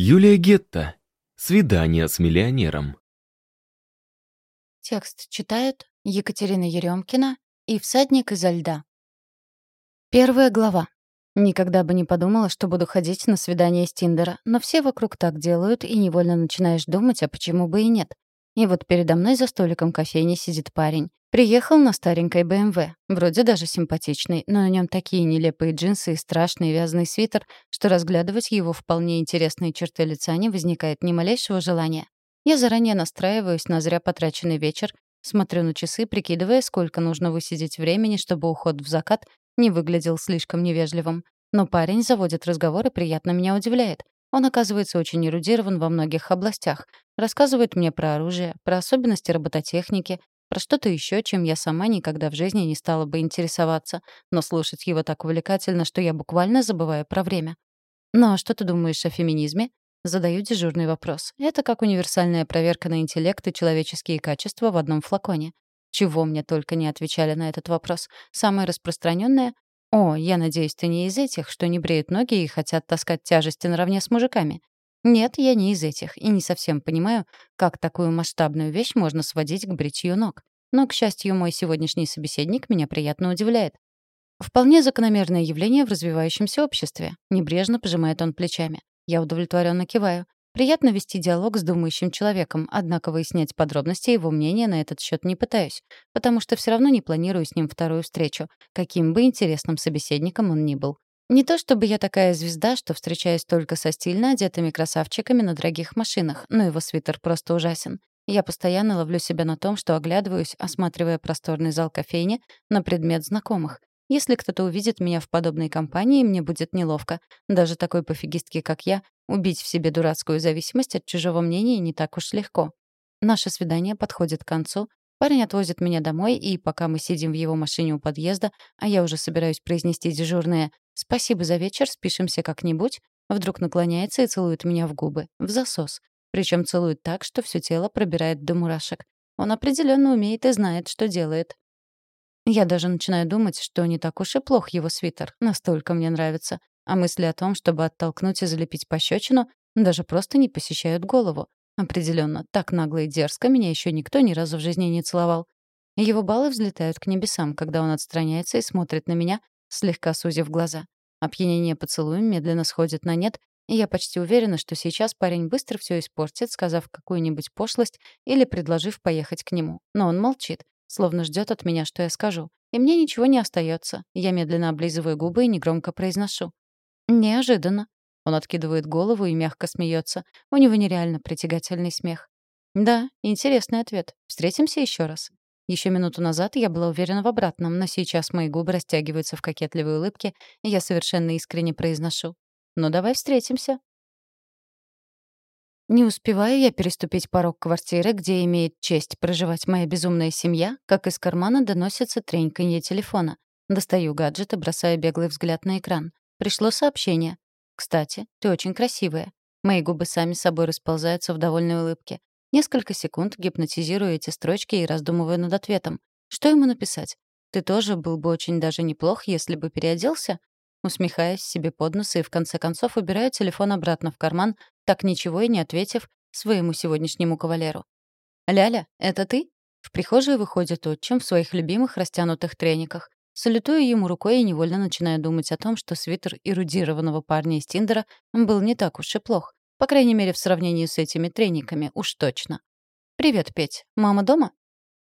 Юлия Гетта. Свидание с миллионером. Текст читают Екатерина Еремкина и «Всадник изо льда». Первая глава. Никогда бы не подумала, что буду ходить на свидание с Тиндера, но все вокруг так делают, и невольно начинаешь думать, а почему бы и нет. И вот передо мной за столиком кофейни сидит парень. Приехал на старенькой БМВ. Вроде даже симпатичный, но на нем такие нелепые джинсы и страшный вязаный свитер, что разглядывать его вполне интересные черты лица не возникает ни малейшего желания. Я заранее настраиваюсь на зря потраченный вечер, смотрю на часы, прикидывая, сколько нужно высидеть времени, чтобы уход в закат не выглядел слишком невежливым. Но парень заводит разговор и приятно меня удивляет. Он оказывается очень эрудирован во многих областях. Рассказывает мне про оружие, про особенности робототехники, про что-то еще, чем я сама никогда в жизни не стала бы интересоваться, но слушать его так увлекательно, что я буквально забываю про время. «Ну а что ты думаешь о феминизме?» Задаю дежурный вопрос. Это как универсальная проверка на интеллект и человеческие качества в одном флаконе. Чего мне только не отвечали на этот вопрос. Самое распространенное — «О, я надеюсь, ты не из этих, что не бреют ноги и хотят таскать тяжести наравне с мужиками». Нет, я не из этих и не совсем понимаю, как такую масштабную вещь можно сводить к бритью ног. Но, к счастью, мой сегодняшний собеседник меня приятно удивляет. Вполне закономерное явление в развивающемся обществе. Небрежно пожимает он плечами. Я удовлетворенно киваю. Приятно вести диалог с думающим человеком, однако выяснять подробности его мнения на этот счет не пытаюсь, потому что все равно не планирую с ним вторую встречу, каким бы интересным собеседником он ни был. Не то чтобы я такая звезда, что встречаюсь только со стильно одетыми красавчиками на дорогих машинах, но его свитер просто ужасен. Я постоянно ловлю себя на том, что оглядываюсь, осматривая просторный зал кофейни на предмет знакомых. Если кто-то увидит меня в подобной компании, мне будет неловко. Даже такой пофигистке, как я, убить в себе дурацкую зависимость от чужого мнения не так уж легко. Наше свидание подходит к концу, Парень отвозит меня домой, и пока мы сидим в его машине у подъезда, а я уже собираюсь произнести дежурное «Спасибо за вечер, спишемся как-нибудь», вдруг наклоняется и целует меня в губы, в засос. Причем целует так, что все тело пробирает до мурашек. Он определенно умеет и знает, что делает. Я даже начинаю думать, что не так уж и плох его свитер, настолько мне нравится. А мысли о том, чтобы оттолкнуть и залепить пощечину, даже просто не посещают голову. Определенно, так нагло и дерзко меня еще никто ни разу в жизни не целовал. Его баллы взлетают к небесам, когда он отстраняется и смотрит на меня, слегка сузив глаза. Опьянение поцелуем медленно сходит на нет, и я почти уверена, что сейчас парень быстро все испортит, сказав какую-нибудь пошлость или предложив поехать к нему. Но он молчит, словно ждет от меня, что я скажу. И мне ничего не остается. Я медленно облизываю губы и негромко произношу. «Неожиданно». Он откидывает голову и мягко смеется. У него нереально притягательный смех. Да, интересный ответ. Встретимся еще раз. Еще минуту назад я была уверена в обратном, но сейчас мои губы растягиваются в кокетливой улыбке, и я совершенно искренне произношу. «Ну, давай встретимся». Не успеваю я переступить порог квартиры, где имеет честь проживать моя безумная семья, как из кармана доносится треньканье телефона. Достаю гаджет и бросаю беглый взгляд на экран. Пришло сообщение. «Кстати, ты очень красивая». Мои губы сами собой расползаются в довольной улыбке. Несколько секунд гипнотизирую эти строчки и раздумываю над ответом. Что ему написать? «Ты тоже был бы очень даже неплох, если бы переоделся?» Усмехаясь себе под нос и в конце концов убираю телефон обратно в карман, так ничего и не ответив своему сегодняшнему кавалеру. «Ляля, это ты?» В прихожей выходит отчим в своих любимых растянутых трениках. Салютую ему рукой и невольно начинаю думать о том, что свитер эрудированного парня из Тиндера был не так уж и плох. По крайней мере, в сравнении с этими трениками, уж точно. «Привет, Петь. Мама дома?»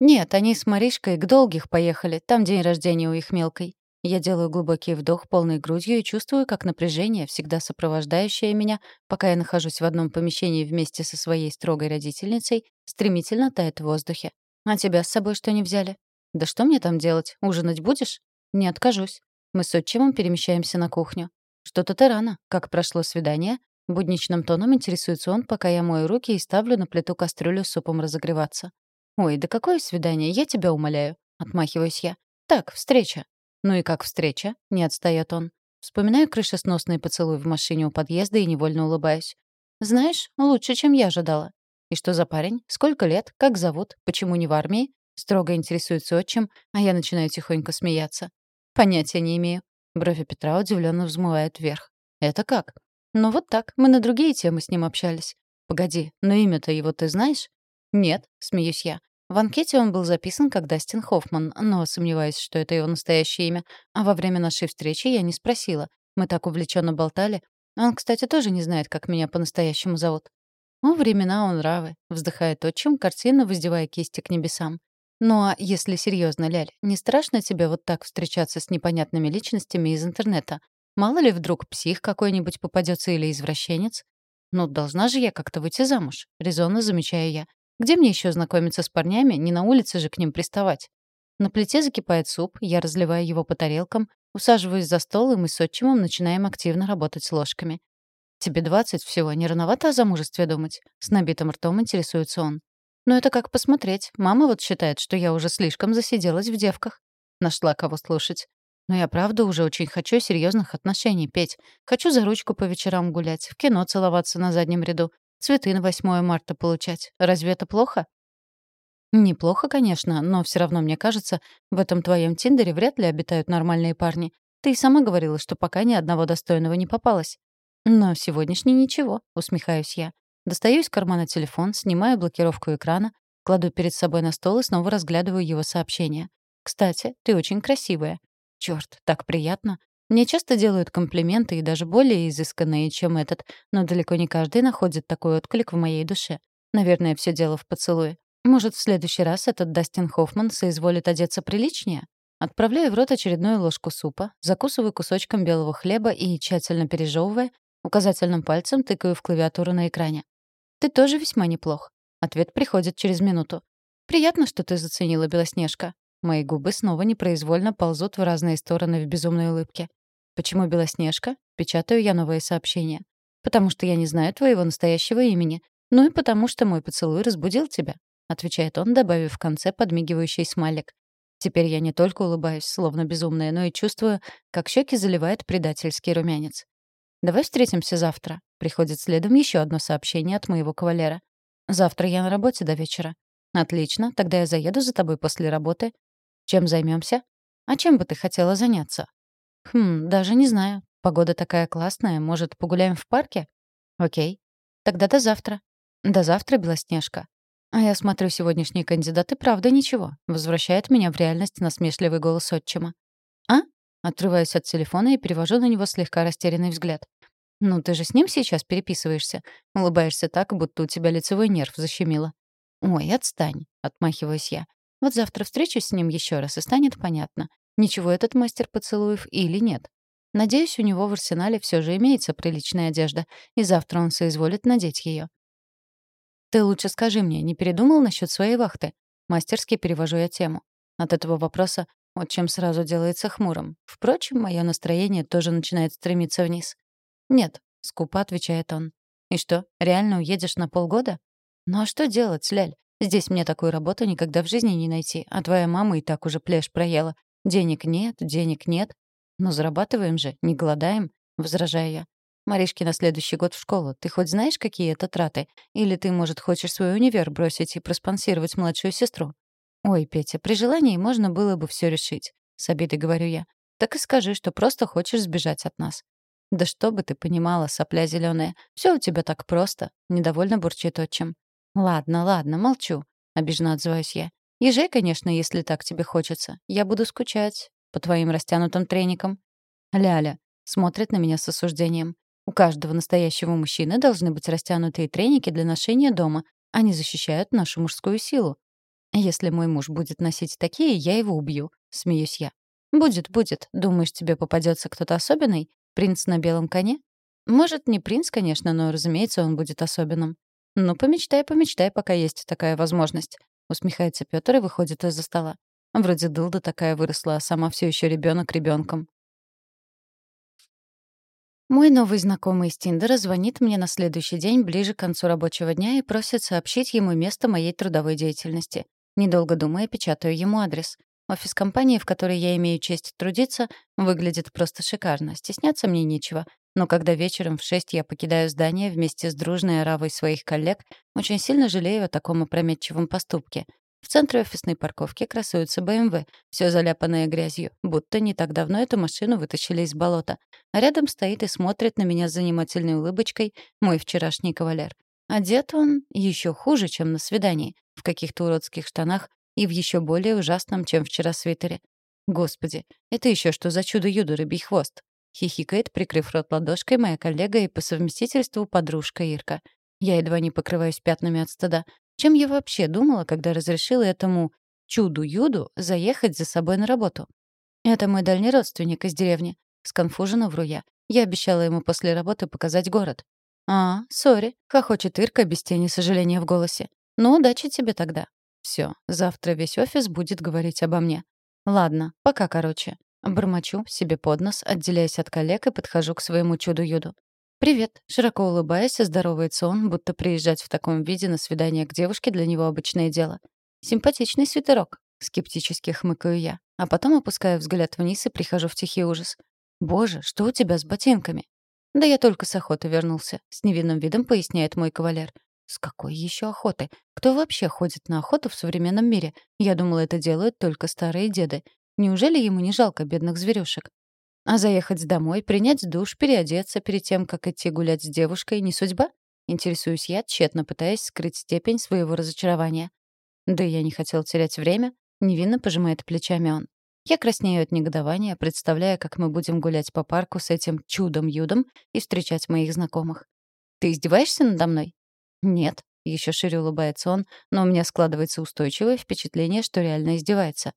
«Нет, они с Маришкой к Долгих поехали. Там день рождения у их мелкой». Я делаю глубокий вдох полной грудью и чувствую, как напряжение, всегда сопровождающее меня, пока я нахожусь в одном помещении вместе со своей строгой родительницей, стремительно тает в воздухе. «А тебя с собой что не взяли?» «Да что мне там делать? Ужинать будешь?» «Не откажусь». Мы с отчимом перемещаемся на кухню. «Что-то ты рано. Как прошло свидание?» Будничным тоном интересуется он, пока я мою руки и ставлю на плиту кастрюлю с супом разогреваться. «Ой, да какое свидание? Я тебя умоляю». Отмахиваюсь я. «Так, встреча». «Ну и как встреча?» — не отстаёт он. Вспоминаю крышесносный поцелуй в машине у подъезда и невольно улыбаюсь. «Знаешь, лучше, чем я ожидала». «И что за парень? Сколько лет? Как зовут? Почему не в армии?» Строго интересуется отчим, а я начинаю тихонько смеяться. Понятия не имею. Брови Петра удивленно взмывают вверх. Это как? Но вот так, мы на другие темы с ним общались. Погоди, но имя-то его ты знаешь? Нет, смеюсь я. В анкете он был записан как Дастин Хоффман, но сомневаюсь, что это его настоящее имя. А во время нашей встречи я не спросила. Мы так увлеченно болтали. Он, кстати, тоже не знает, как меня по-настоящему зовут. «О, времена он нравы», — вздыхает отчим, картинно воздевая кисти к небесам. «Ну а если серьезно, Ляль, не страшно тебе вот так встречаться с непонятными личностями из интернета? Мало ли вдруг псих какой-нибудь попадется или извращенец? Ну, должна же я как-то выйти замуж, резонно замечаю я. Где мне еще знакомиться с парнями, не на улице же к ним приставать? На плите закипает суп, я разливаю его по тарелкам, усаживаюсь за стол, и мы с отчимом начинаем активно работать ложками. «Тебе двадцать всего, не рановато о замужестве думать?» С набитым ртом интересуется он. «Ну это как посмотреть. Мама вот считает, что я уже слишком засиделась в девках». Нашла кого слушать. Но я правда уже очень хочу серьезных отношений, Петь. Хочу за ручку по вечерам гулять, в кино целоваться на заднем ряду, цветы на 8 марта получать. Разве это плохо? Неплохо, конечно, но все равно мне кажется, в этом твоем Тиндере вряд ли обитают нормальные парни. Ты и сама говорила, что пока ни одного достойного не попалось. Но сегодняшний ничего, усмехаюсь я. Достаю из кармана телефон, снимаю блокировку экрана, кладу перед собой на стол и снова разглядываю его сообщение. «Кстати, ты очень красивая. Черт, так приятно. Мне часто делают комплименты и даже более изысканные, чем этот, но далеко не каждый находит такой отклик в моей душе. Наверное, все дело в поцелуе. Может, в следующий раз этот Дастин Хоффман соизволит одеться приличнее? Отправляю в рот очередную ложку супа, закусываю кусочком белого хлеба и, тщательно пережевывая, указательным пальцем тыкаю в клавиатуру на экране. «Ты тоже весьма неплох». Ответ приходит через минуту. «Приятно, что ты заценила, Белоснежка. Мои губы снова непроизвольно ползут в разные стороны в безумной улыбке. «Почему Белоснежка?» Печатаю я новое сообщение. «Потому что я не знаю твоего настоящего имени. Ну и потому что мой поцелуй разбудил тебя», — отвечает он, добавив в конце подмигивающий смайлик. Теперь я не только улыбаюсь, словно безумная, но и чувствую, как щеки заливает предательский румянец. «Давай встретимся завтра», — приходит следом еще одно сообщение от моего кавалера. «Завтра я на работе до вечера». «Отлично, тогда я заеду за тобой после работы. Чем займемся? А чем бы ты хотела заняться? Хм, даже не знаю. Погода такая классная, может, погуляем в парке? Окей. Тогда до завтра. До завтра, Белоснежка. А я смотрю, сегодняшний кандидат и правда ничего. Возвращает меня в реальность насмешливый голос отчима. А? Отрываюсь от телефона и перевожу на него слегка растерянный взгляд. «Ну, ты же с ним сейчас переписываешься. Улыбаешься так, будто у тебя лицевой нерв защемило». «Ой, отстань», — отмахиваюсь я. Вот завтра встречусь с ним еще раз, и станет понятно, ничего этот мастер поцелуев или нет. Надеюсь, у него в арсенале все же имеется приличная одежда, и завтра он соизволит надеть ее. «Ты лучше скажи мне, не передумал насчет своей вахты?» Мастерски перевожу я тему. От этого вопроса отчим сразу делается хмурым. Впрочем, мое настроение тоже начинает стремиться вниз. «Нет», — скупо отвечает он. «И что, реально уедешь на полгода?» «Ну а что делать, Ляль? Здесь мне такую работу никогда в жизни не найти, а твоя мама и так уже плешь проела. Денег нет, денег нет. Но зарабатываем же, не голодаем, возражаю я. Маришке на следующий год в школу. Ты хоть знаешь, какие это траты? Или ты, может, хочешь свой универ бросить и проспонсировать младшую сестру? Ой, Петя, при желании можно было бы все решить. С обидой говорю я. Так и скажи, что просто хочешь сбежать от нас. Да что бы ты понимала, сопля зеленая, все у тебя так просто, недовольно бурчит отчим. «Ладно, ладно, молчу», — обиженно отзываюсь я. «Езжай, конечно, если так тебе хочется. Я буду скучать по твоим растянутым треникам». Ляля смотрит на меня с осуждением. У каждого настоящего мужчины должны быть растянутые треники для ношения дома. Они защищают нашу мужскую силу. Если мой муж будет носить такие, я его убью, смеюсь я. Будет, будет. Думаешь, тебе попадется кто-то особенный? Принц на белом коне? Может, не принц, конечно, но, разумеется, он будет особенным. «Ну, помечтай, помечтай, пока есть такая возможность», — усмехается Пётр и выходит из-за стола. Вроде дылда такая выросла, а сама все еще ребенок ребенком. Мой новый знакомый из Тиндера звонит мне на следующий день ближе к концу рабочего дня и просит сообщить ему место моей трудовой деятельности. Недолго думая, печатаю ему адрес. Офис компании, в которой я имею честь трудиться, выглядит просто шикарно. Стесняться мне нечего. Но когда вечером в шесть я покидаю здание вместе с дружной оравой своих коллег, очень сильно жалею о таком опрометчивом поступке. В центре офисной парковки красуется БМВ, все заляпанное грязью, будто не так давно эту машину вытащили из болота. А рядом стоит и смотрит на меня с занимательной улыбочкой мой вчерашний кавалер. Одет он еще хуже, чем на свидании, в каких-то уродских штанах и в еще более ужасном, чем вчера свитере. Господи, это еще что за чудо-юдо рыбий хвост? Хихикает, прикрыв рот ладошкой, моя коллега и по совместительству подружка Ирка. Я едва не покрываюсь пятнами от стыда. Чем я вообще думала, когда разрешила этому чуду-юду заехать за собой на работу? Это мой дальний родственник из деревни. Сконфуженно вру я. Я обещала ему после работы показать город. «А, сори», — хохочет Ирка без тени сожаления в голосе. «Ну, удачи тебе тогда». Все, завтра весь офис будет говорить обо мне. Ладно, пока короче. Бормочу себе под нос, отделяясь от коллег и подхожу к своему чуду-юду. «Привет!» — широко улыбаясь, здоровается он, будто приезжать в таком виде на свидание к девушке для него обычное дело. «Симпатичный свитерок», — скептически хмыкаю я, а потом опускаю взгляд вниз и прихожу в тихий ужас. «Боже, что у тебя с ботинками?» «Да я только с охоты вернулся», — с невинным видом поясняет мой кавалер. «С какой еще охоты? Кто вообще ходит на охоту в современном мире? Я думала, это делают только старые деды. Неужели ему не жалко бедных зверюшек? А заехать домой, принять душ, переодеться перед тем, как идти гулять с девушкой, не судьба? Интересуюсь я, тщетно пытаясь скрыть степень своего разочарования. Да я не хотел терять время, невинно пожимает плечами он. Я краснею от негодования, представляя, как мы будем гулять по парку с этим чудом-юдом и встречать моих знакомых. «Ты издеваешься надо мной?» «Нет», — еще шире улыбается он, но у меня складывается устойчивое впечатление, что реально издевается.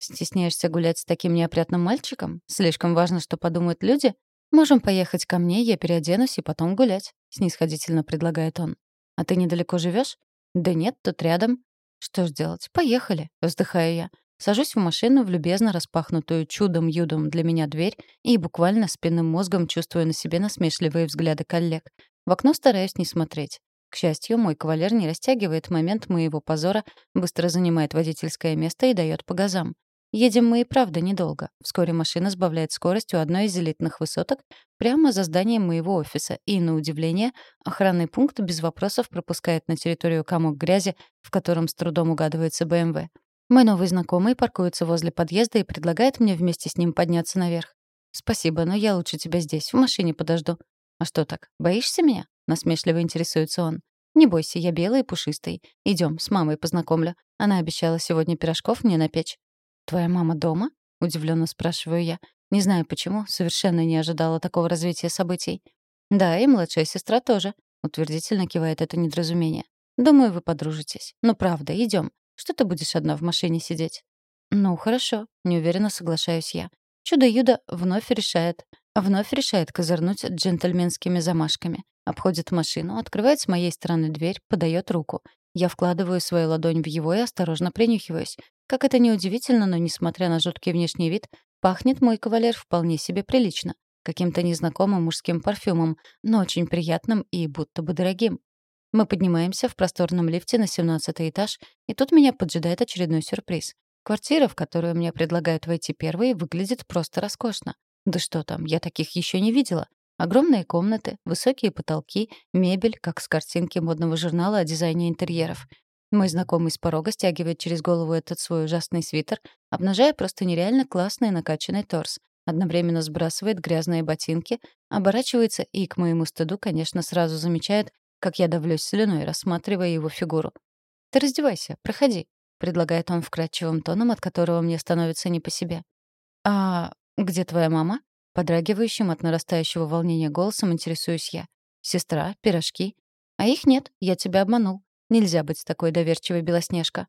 Стесняешься гулять с таким неопрятным мальчиком? Слишком важно, что подумают люди? Можем поехать ко мне, я переоденусь и потом гулять, снисходительно предлагает он. А ты недалеко живешь? Да нет, тут рядом. Что ж делать? Поехали, вздыхаю я. Сажусь в машину в любезно распахнутую чудом-юдом для меня дверь и буквально спинным мозгом чувствую на себе насмешливые взгляды коллег. В окно стараюсь не смотреть. К счастью, мой кавалер не растягивает момент моего позора, быстро занимает водительское место и дает по газам. Едем мы и правда недолго. Вскоре машина сбавляет скорость у одной из элитных высоток прямо за зданием моего офиса, и, на удивление, охранный пункт без вопросов пропускает на территорию комок грязи, в котором с трудом угадывается БМВ. Мой новый знакомый паркуется возле подъезда и предлагает мне вместе с ним подняться наверх. «Спасибо, но я лучше тебя здесь, в машине подожду». «А что так, боишься меня?» — насмешливо интересуется он. «Не бойся, я белый и пушистый. Идем, с мамой познакомлю. Она обещала сегодня пирожков мне напечь». «Твоя мама дома?» — удивленно спрашиваю я. Не знаю почему, совершенно не ожидала такого развития событий. «Да, и младшая сестра тоже», — утвердительно кивает это недоразумение. «Думаю, вы подружитесь. Но правда, идем. Что ты будешь одна в машине сидеть?» «Ну, хорошо», — неуверенно соглашаюсь я. Чудо-юдо вновь решает. Вновь решает козырнуть джентльменскими замашками. Обходит машину, открывает с моей стороны дверь, подает руку. Я вкладываю свою ладонь в его и осторожно принюхиваюсь. Как это ни удивительно, но, несмотря на жуткий внешний вид, пахнет мой кавалер вполне себе прилично. Каким-то незнакомым мужским парфюмом, но очень приятным и будто бы дорогим. Мы поднимаемся в просторном лифте на 17 этаж, и тут меня поджидает очередной сюрприз. Квартира, в которую мне предлагают войти первой, выглядит просто роскошно. Да что там, я таких еще не видела. Огромные комнаты, высокие потолки, мебель, как с картинки модного журнала о дизайне интерьеров. Мой знакомый с порога стягивает через голову этот свой ужасный свитер, обнажая просто нереально классный накачанный торс. Одновременно сбрасывает грязные ботинки, оборачивается и, к моему стыду, конечно, сразу замечает, как я давлюсь слюной, рассматривая его фигуру. «Ты раздевайся, проходи», — предлагает он вкрадчивым тоном, от которого мне становится не по себе. «А где твоя мама?» Подрагивающим от нарастающего волнения голосом интересуюсь я. «Сестра, пирожки?» «А их нет, я тебя обманул. Нельзя быть такой доверчивой, Белоснежка.